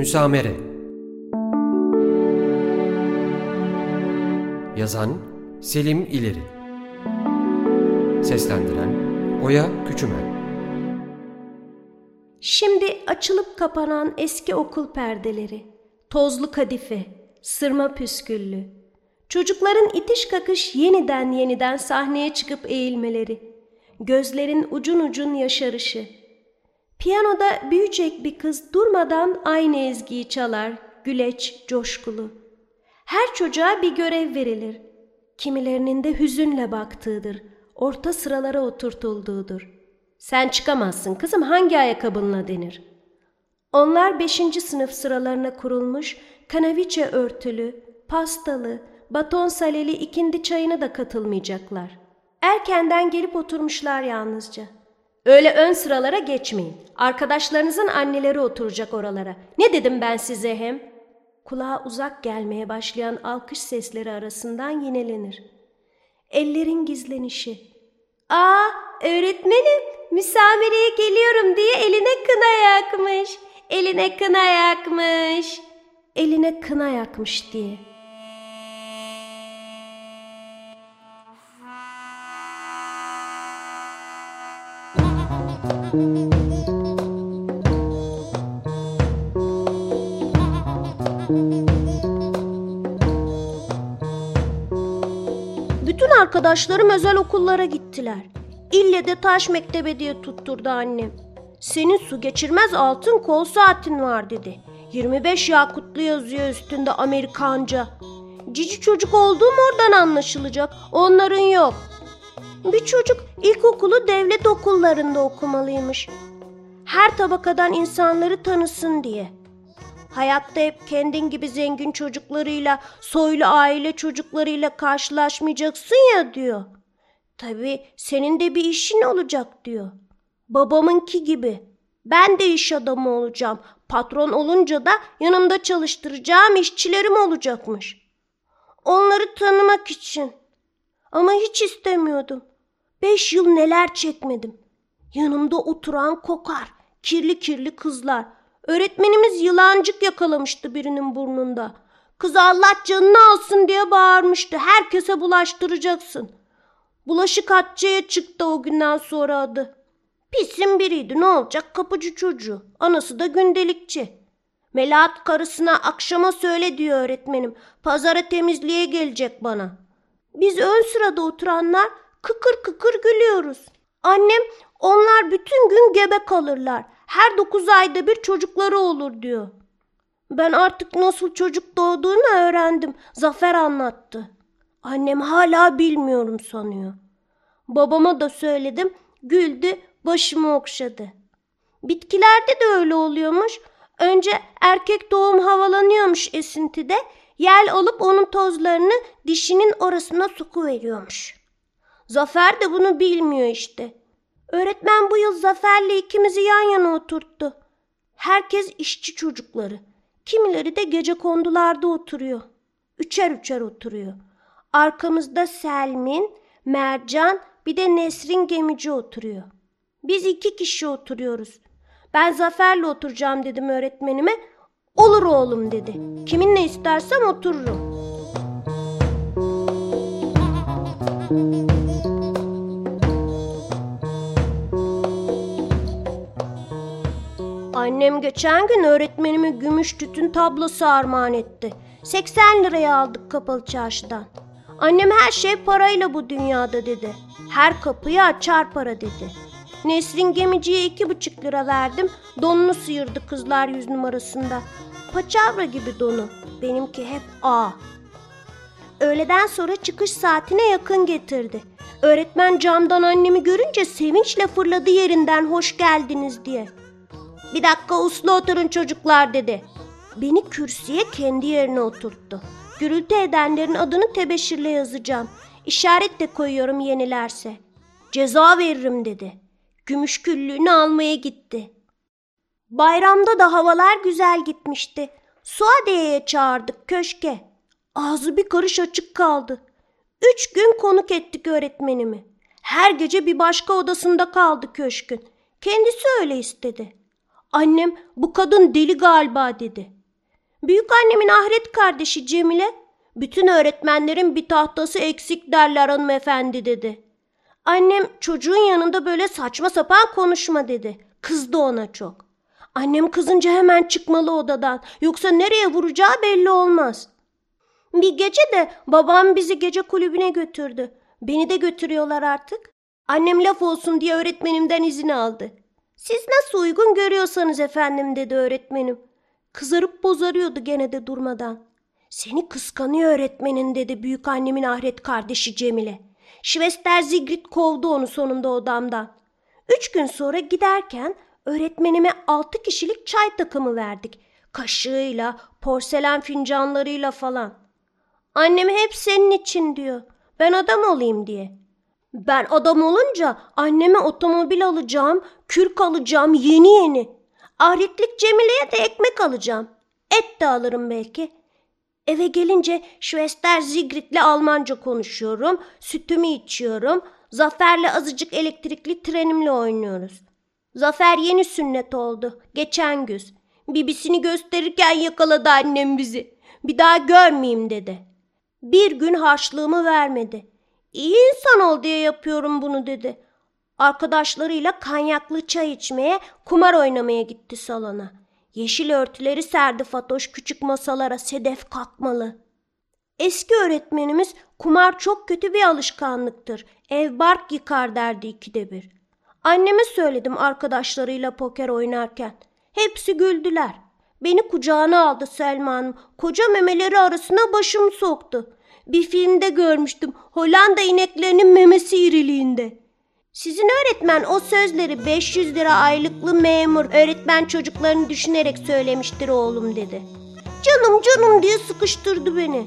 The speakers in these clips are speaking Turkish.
Müsamere Yazan Selim İleri Seslendiren Oya Küçümen Şimdi açılıp kapanan eski okul perdeleri, tozlu kadife, sırma püsküllü, çocukların itiş kakış yeniden yeniden sahneye çıkıp eğilmeleri, gözlerin ucun ucun yaşarışı. Piyanoda büyüyecek bir kız durmadan aynı ezgiyi çalar, güleç, coşkulu. Her çocuğa bir görev verilir. Kimilerinin de hüzünle baktığıdır, orta sıralara oturtulduğudur. Sen çıkamazsın kızım hangi ayakkabınla denir. Onlar beşinci sınıf sıralarına kurulmuş, kanaviçe örtülü, pastalı, baton saleli ikindi çayına da katılmayacaklar. Erkenden gelip oturmuşlar yalnızca. Öyle ön sıralara geçmeyin. Arkadaşlarınızın anneleri oturacak oralara. Ne dedim ben size hem? Kulağa uzak gelmeye başlayan alkış sesleri arasından yinelenir. Ellerin gizlenişi. Aa öğretmenim müsamereye geliyorum diye eline kına yakmış. Eline kına yakmış. Eline kına yakmış diye. Arkadaşlarım özel okullara gittiler. İlle de taş mektebe diye tutturdu annem. Senin su geçirmez altın kol saatin var dedi. 25 yakutlu yazıyor üstünde Amerikanca. Cici çocuk olduğum oradan anlaşılacak. Onların yok. Bir çocuk ilkokulu devlet okullarında okumalıymış. Her tabakadan insanları tanısın diye. Hayatta hep kendin gibi zengin çocuklarıyla, soylu aile çocuklarıyla karşılaşmayacaksın ya diyor. Tabii senin de bir işin olacak diyor. Babamınki gibi. Ben de iş adamı olacağım. Patron olunca da yanımda çalıştıracağım işçilerim olacakmış. Onları tanımak için. Ama hiç istemiyordum. Beş yıl neler çekmedim. Yanımda oturan kokar, kirli kirli kızlar. Öğretmenimiz yılancık yakalamıştı birinin burnunda. Kız Allah canını alsın diye bağırmıştı. Herkese bulaştıracaksın. Bulaşık atçıya çıktı o günden sonra adı. Pisin biriydi ne olacak kapıcı çocuğu. Anası da gündelikçi. Melahat karısına akşama söyle diyor öğretmenim. Pazara temizliğe gelecek bana. Biz ön sırada oturanlar kıkır kıkır gülüyoruz. Annem onlar bütün gün gebe kalırlar. Her dokuz ayda bir çocukları olur diyor. Ben artık nasıl çocuk doğduğunu öğrendim. Zafer anlattı. Annem hala bilmiyorum sanıyor. Babama da söyledim. Güldü, başımı okşadı. Bitkilerde de öyle oluyormuş. Önce erkek doğum havalanıyormuş esintide. Yel alıp onun tozlarını dişinin orasına sokuveriyormuş. Zafer de bunu bilmiyor işte. Öğretmen bu yıl Zafer'le ikimizi yan yana oturttu. Herkes işçi çocukları. Kimileri de gece kondularda oturuyor. Üçer üçer oturuyor. Arkamızda Selmin, Mercan bir de Nesrin gemici oturuyor. Biz iki kişi oturuyoruz. Ben Zafer'le oturacağım dedim öğretmenime. Olur oğlum dedi. Kiminle istersem otururum. Annem geçen gün öğretmenime gümüş tütün tablosu armağan etti. 80 liraya aldık kapalı çarşıdan. Annem her şey parayla bu dünyada dedi. Her kapıyı açar para dedi. Nesrin gemiciye iki buçuk lira verdim. Donunu sıyırdı kızlar yüz numarasında. Paçavra gibi donu. Benimki hep A. Öğleden sonra çıkış saatine yakın getirdi. Öğretmen camdan annemi görünce sevinçle fırladı yerinden hoş geldiniz diye. Bir dakika uslu oturun çocuklar dedi. Beni kürsüye kendi yerine oturttu. Gürültü edenlerin adını tebeşirle yazacağım. İşaret de koyuyorum yenilerse. Ceza veririm dedi. Gümüş küllüğünü almaya gitti. Bayramda da havalar güzel gitmişti. Suadiye'ye çağırdık köşke. Ağzı bir karış açık kaldı. Üç gün konuk ettik öğretmenimi. Her gece bir başka odasında kaldı köşkün. Kendisi öyle istedi. Annem bu kadın deli galiba dedi. Büyük annemin ahiret kardeşi Cemile, bütün öğretmenlerin bir tahtası eksik derler hanımefendi dedi. Annem çocuğun yanında böyle saçma sapan konuşma dedi. Kızdı ona çok. Annem kızınca hemen çıkmalı odadan. Yoksa nereye vuracağı belli olmaz. Bir gece de babam bizi gece kulübüne götürdü. Beni de götürüyorlar artık. Annem laf olsun diye öğretmenimden izin aldı. Siz nasıl uygun görüyorsanız efendim dedi öğretmenim. Kızarıp bozarıyordu gene de durmadan. Seni kıskanıyor öğretmenin dedi büyük annemin ahiret kardeşi Cemile. Şvester Zigrit kovdu onu sonunda odamdan. Üç gün sonra giderken öğretmenime altı kişilik çay takımı verdik. Kaşığıyla, porselen fincanlarıyla falan. Annem hep senin için diyor. Ben adam olayım diye. Ben adam olunca anneme otomobil alacağım, kürk alacağım yeni yeni. Ahretlik Cemile'ye de ekmek alacağım. Et de alırım belki. Eve gelince Schwester Zigrit'le Almanca konuşuyorum, sütümü içiyorum, Zafer'le azıcık elektrikli trenimle oynuyoruz. Zafer yeni sünnet oldu, geçen güz. Bibisini gösterirken yakaladı annem bizi. Bir daha görmeyeyim dedi. Bir gün harçlığımı vermedi. İyi insan ol diye yapıyorum bunu dedi. Arkadaşlarıyla kanyaklı çay içmeye, kumar oynamaya gitti salona. Yeşil örtüleri serdi Fatoş küçük masalara sedef kalkmalı. Eski öğretmenimiz kumar çok kötü bir alışkanlıktır. Ev bark yıkar derdi ikide bir. Anneme söyledim arkadaşlarıyla poker oynarken. Hepsi güldüler. Beni kucağına aldı Selma Hanım. Koca memeleri arasına başımı soktu. Bir filmde görmüştüm. Hollanda ineklerinin memesi iriliğinde. Sizin öğretmen o sözleri 500 lira aylıklı memur öğretmen çocuklarını düşünerek söylemiştir oğlum dedi. Canım canım diye sıkıştırdı beni.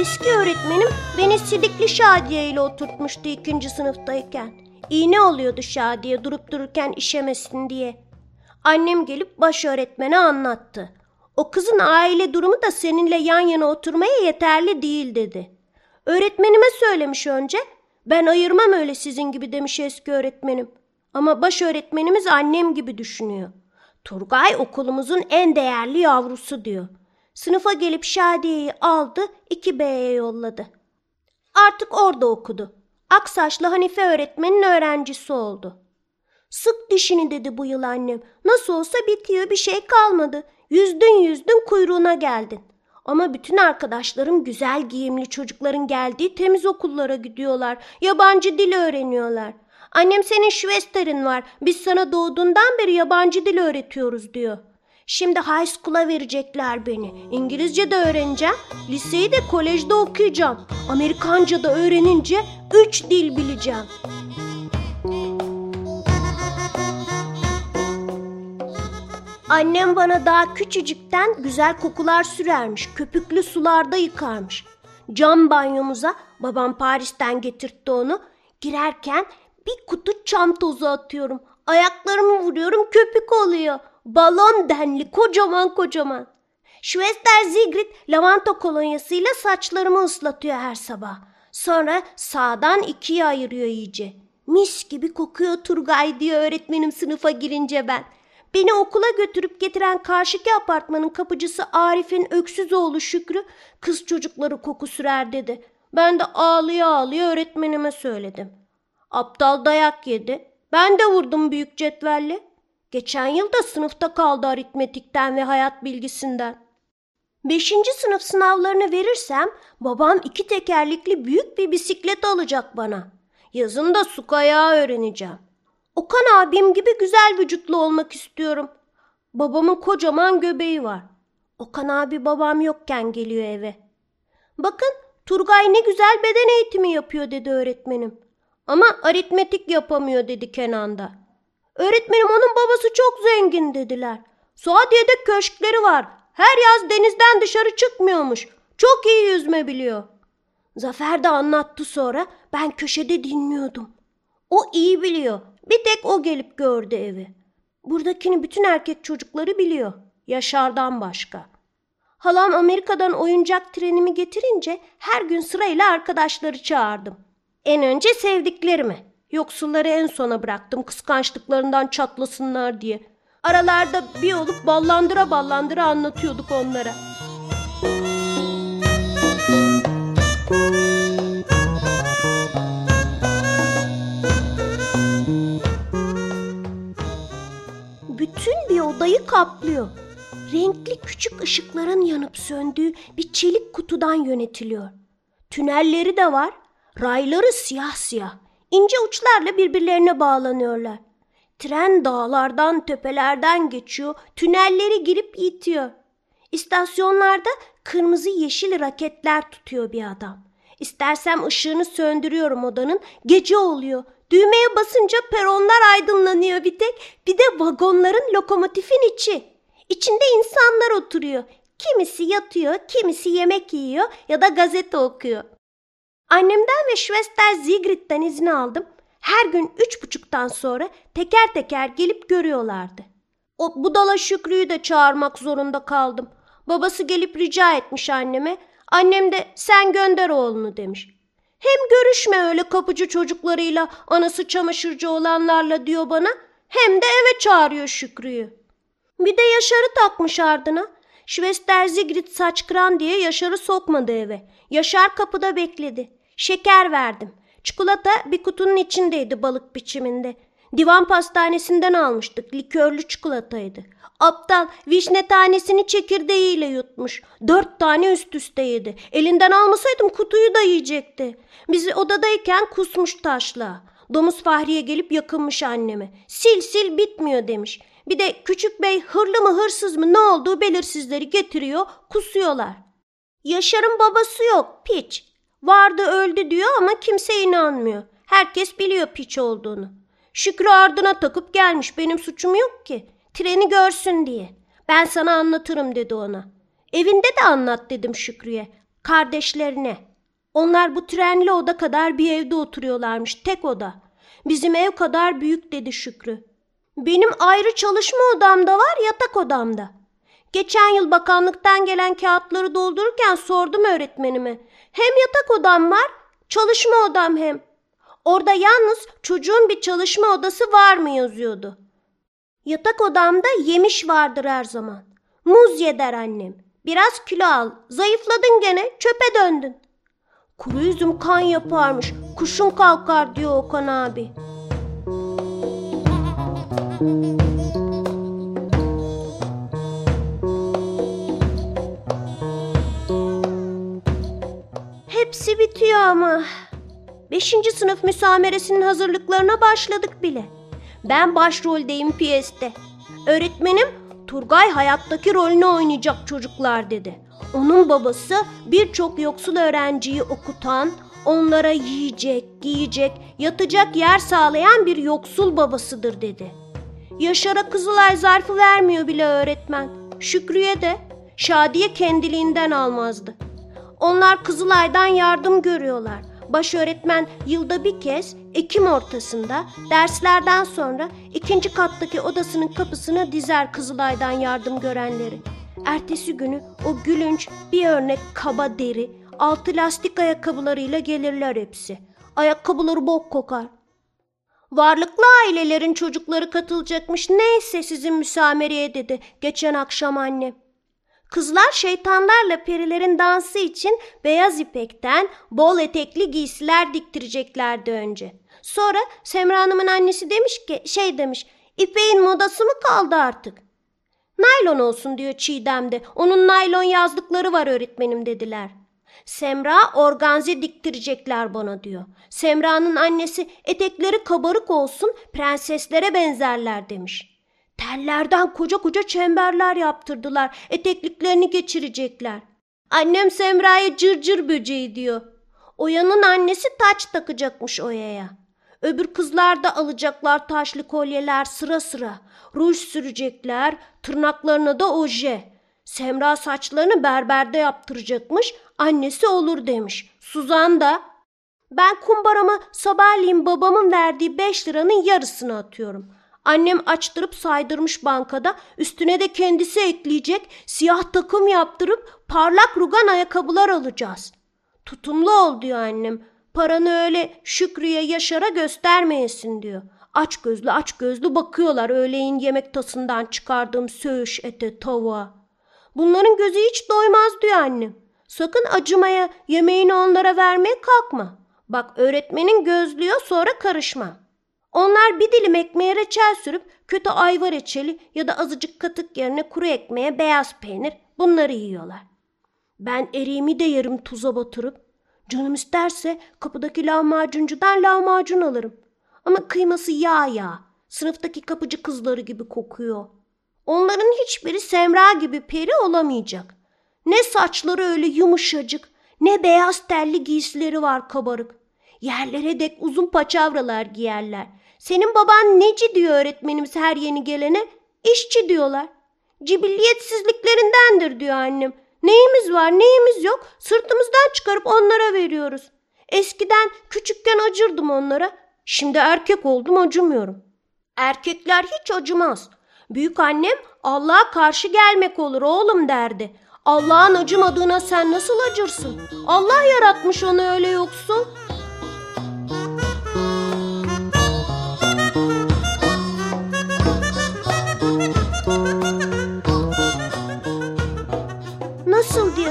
Eski öğretmenim beni Sidikli Şadiye ile oturtmuştu ikinci sınıftayken. İğne oluyordu Şadiye durup dururken işemesin diye. Annem gelip baş öğretmene anlattı. O kızın aile durumu da seninle yan yana oturmaya yeterli değil dedi. Öğretmenime söylemiş önce. Ben ayırmam öyle sizin gibi demiş eski öğretmenim. Ama baş öğretmenimiz annem gibi düşünüyor. Turgay okulumuzun en değerli yavrusu diyor. Sınıfa gelip Şadiye'yi aldı, 2B'ye yolladı. Artık orada okudu. Aksaçlı Hanife öğretmenin öğrencisi oldu. Sık dişini dedi bu yıl annem. Nasıl olsa bitiyor bir şey kalmadı. Yüzdün yüzdün kuyruğuna geldin. Ama bütün arkadaşlarım güzel giyimli çocukların geldiği temiz okullara gidiyorlar. Yabancı dil öğreniyorlar. Annem senin Schwester'in var. Biz sana doğduğundan beri yabancı dil öğretiyoruz diyor. Şimdi high school'a verecekler beni. İngilizce de öğreneceğim. Liseyi de kolejde okuyacağım. Amerikanca da öğrenince üç dil bileceğim. Annem bana daha küçücükten güzel kokular sürermiş. Köpüklü sularda yıkarmış. Cam banyomuza babam Paris'ten getirtti onu. Girerken bir kutu çam tozu atıyorum. Ayaklarımı vuruyorum köpük oluyor. Balon denli kocaman kocaman. Schwester Zigrit lavanta kolonyasıyla saçlarımı ıslatıyor her sabah. Sonra sağdan ikiye ayırıyor iyice. Mis gibi kokuyor Turgay diyor öğretmenim sınıfa girince ben. Beni okula götürüp getiren karşıki apartmanın kapıcısı Arif'in öksüz oğlu Şükrü kız çocukları koku sürer dedi. Ben de ağlıya ağlıya öğretmenime söyledim. Aptal dayak yedi. Ben de vurdum büyük cetvelle. Geçen yıl da sınıfta kaldı aritmetikten ve hayat bilgisinden. Beşinci sınıf sınavlarını verirsem babam iki tekerlekli büyük bir bisiklet alacak bana. Yazın da su kayağı öğreneceğim. Okan abim gibi güzel vücutlu olmak istiyorum. Babamın kocaman göbeği var. Okan abi babam yokken geliyor eve. Bakın Turgay ne güzel beden eğitimi yapıyor dedi öğretmenim. Ama aritmetik yapamıyor dedi Kenan da. Öğretmenim onun babası çok zengin dediler. Suadiye'de köşkleri var. Her yaz denizden dışarı çıkmıyormuş. Çok iyi yüzme biliyor. Zafer de anlattı sonra. Ben köşede dinliyordum. O iyi biliyor. Bir tek o gelip gördü evi. Buradakini bütün erkek çocukları biliyor. Yaşar'dan başka. Halam Amerika'dan oyuncak trenimi getirince her gün sırayla arkadaşları çağırdım. En önce sevdiklerimi. Yoksulları en sona bıraktım kıskançlıklarından çatlasınlar diye. Aralarda bir olup ballandıra ballandıra anlatıyorduk onlara. Bütün bir odayı kaplıyor. Renkli küçük ışıkların yanıp söndüğü bir çelik kutudan yönetiliyor. Tünelleri de var. Rayları siyah siyah. İnce uçlarla birbirlerine bağlanıyorlar. Tren dağlardan, tepelerden geçiyor, tünelleri girip itiyor. İstasyonlarda kırmızı yeşil raketler tutuyor bir adam. İstersem ışığını söndürüyorum odanın, gece oluyor. Düğmeye basınca peronlar aydınlanıyor bir tek. Bir de vagonların lokomotifin içi. İçinde insanlar oturuyor. Kimisi yatıyor, kimisi yemek yiyor ya da gazete okuyor. Annemden ve Schwester Sigrid'den izin aldım. Her gün üç buçuktan sonra teker teker gelip görüyorlardı. O budala Şükrü'yü de çağırmak zorunda kaldım. Babası gelip rica etmiş anneme. Annem de sen gönder oğlunu demiş. Hem görüşme öyle kapıcı çocuklarıyla, anası çamaşırcı olanlarla diyor bana. Hem de eve çağırıyor Şükrü'yü. Bir de Yaşar'ı takmış ardına. Schwester Sigrid saç kıran diye Yaşar'ı sokmadı eve. Yaşar kapıda bekledi. Şeker verdim. Çikolata bir kutunun içindeydi balık biçiminde. Divan pastanesinden almıştık. Likörlü çikolataydı. Aptal vişne tanesini çekirdeğiyle yutmuş. Dört tane üst üste yedi. Elinden almasaydım kutuyu da yiyecekti. Bizi odadayken kusmuş taşla. Domuz Fahriye gelip yakınmış anneme. Sil sil bitmiyor demiş. Bir de küçük bey hırlı mı hırsız mı ne olduğu belirsizleri getiriyor kusuyorlar. Yaşar'ın babası yok piç. Vardı öldü diyor ama kimse inanmıyor. Herkes biliyor piç olduğunu. Şükrü ardına takıp gelmiş benim suçum yok ki. Treni görsün diye. Ben sana anlatırım dedi ona. Evinde de anlat dedim Şükrü'ye. Kardeşlerine. Onlar bu trenli oda kadar bir evde oturuyorlarmış tek oda. Bizim ev kadar büyük dedi Şükrü. Benim ayrı çalışma odamda var yatak odamda. Geçen yıl bakanlıktan gelen kağıtları doldururken sordum öğretmenime. Hem yatak odam var, çalışma odam hem. Orada yalnız çocuğun bir çalışma odası var mı yazıyordu. Yatak odamda yemiş vardır her zaman. Muz ye der annem. Biraz kilo al. Zayıfladın gene, çöpe döndün. Kuru üzüm kan yaparmış. Kuşun kalkar diyor Okan abi. Hepsi ama. Beşinci sınıf müsameresinin hazırlıklarına başladık bile. Ben başroldeyim piyeste. Öğretmenim Turgay hayattaki rolünü oynayacak çocuklar dedi. Onun babası birçok yoksul öğrenciyi okutan, onlara yiyecek, giyecek, yatacak yer sağlayan bir yoksul babasıdır dedi. Yaşar'a Kızılay zarfı vermiyor bile öğretmen. Şükrü'ye de Şadiye kendiliğinden almazdı. Onlar Kızılay'dan yardım görüyorlar. Baş öğretmen yılda bir kez Ekim ortasında derslerden sonra ikinci kattaki odasının kapısına dizer Kızılay'dan yardım görenleri. Ertesi günü o gülünç bir örnek kaba deri, altı lastik ayakkabılarıyla gelirler hepsi. Ayakkabıları bok kokar. Varlıklı ailelerin çocukları katılacakmış neyse sizin müsamereye dedi geçen akşam annem. Kızlar şeytanlarla perilerin dansı için beyaz ipekten bol etekli giysiler diktireceklerdi önce. Sonra Semra Hanım'ın annesi demiş ki şey demiş ipeğin modası mı kaldı artık? Naylon olsun diyor Çiğdem de. Onun naylon yazdıkları var öğretmenim dediler. Semra organze diktirecekler bana diyor. Semra'nın annesi etekleri kabarık olsun prenseslere benzerler demiş. Tellerden koca koca çemberler yaptırdılar. Etekliklerini geçirecekler. Annem Semra'ya cırcır böceği diyor. Oya'nın annesi taç takacakmış Oya'ya. Öbür kızlar da alacaklar taşlı kolyeler sıra sıra. Ruj sürecekler, tırnaklarına da oje. Semra saçlarını berberde yaptıracakmış, annesi olur demiş. Suzan da ben kumbarama sabahleyin babamın verdiği beş liranın yarısını atıyorum. Annem açtırıp saydırmış bankada. Üstüne de kendisi ekleyecek. Siyah takım yaptırıp parlak rugan ayakkabılar alacağız. Tutumlu ol diyor annem. Paranı öyle Şükrü'ye Yaşar'a göstermeyesin diyor. Aç gözlü aç gözlü bakıyorlar öğleyin yemek tasından çıkardığım söğüş ete tavuğa. Bunların gözü hiç doymaz diyor annem. Sakın acımaya yemeğini onlara vermeye kalkma. Bak öğretmenin gözlüyor sonra karışma. Onlar bir dilim ekmeğe reçel sürüp kötü ayva reçeli ya da azıcık katık yerine kuru ekmeğe beyaz peynir bunları yiyorlar. Ben eriğimi de yarım tuza batırıp canım isterse kapıdaki lahmacuncudan lahmacun alırım. Ama kıyması yağ yağ. Sınıftaki kapıcı kızları gibi kokuyor. Onların hiçbiri Semra gibi peri olamayacak. Ne saçları öyle yumuşacık, ne beyaz telli giysileri var kabarık. Yerlere dek uzun paçavralar giyerler. Senin baban neci diyor öğretmenimiz her yeni gelene? İşçi diyorlar. Cibilliyetsizliklerindendir diyor annem. Neyimiz var neyimiz yok sırtımızdan çıkarıp onlara veriyoruz. Eskiden küçükken acırdım onlara. Şimdi erkek oldum acımıyorum. Erkekler hiç acımaz. Büyük annem Allah'a karşı gelmek olur oğlum derdi. Allah'ın acımadığına sen nasıl acırsın? Allah yaratmış onu öyle yoksun.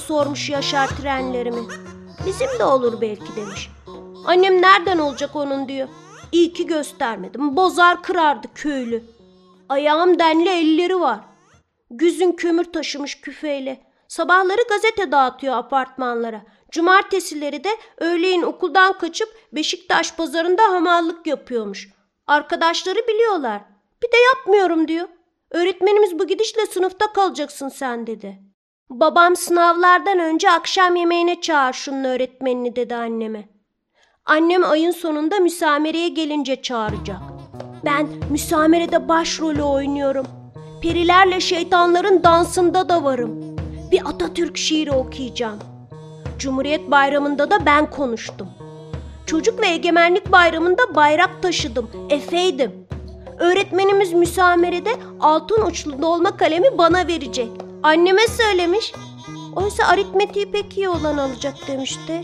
Sormuş Yaşar trenlerimi. Bizim de olur belki demiş. Annem nereden olacak onun diyor. İyi ki göstermedim. Bozar kırardı köylü. Ayağım denli elleri var. Güzün kömür taşımış küfeyle. Sabahları gazete dağıtıyor apartmanlara. Cumartesileri de öğleyin okuldan kaçıp Beşiktaş pazarında hamallık yapıyormuş. Arkadaşları biliyorlar. Bir de yapmıyorum diyor. Öğretmenimiz bu gidişle sınıfta kalacaksın sen dedi. Babam sınavlardan önce akşam yemeğine çağır şunun öğretmenini dedi anneme. Annem ayın sonunda müsamereye gelince çağıracak. Ben müsamerede başrolü oynuyorum. Perilerle şeytanların dansında da varım. Bir Atatürk şiiri okuyacağım. Cumhuriyet Bayramı'nda da ben konuştum. Çocuk ve Egemenlik Bayramı'nda bayrak taşıdım, efeydim. Öğretmenimiz müsamerede altın uçlu dolma kalemi bana verecek. Anneme söylemiş. Oysa aritmetiği pek iyi olan alacak demişti.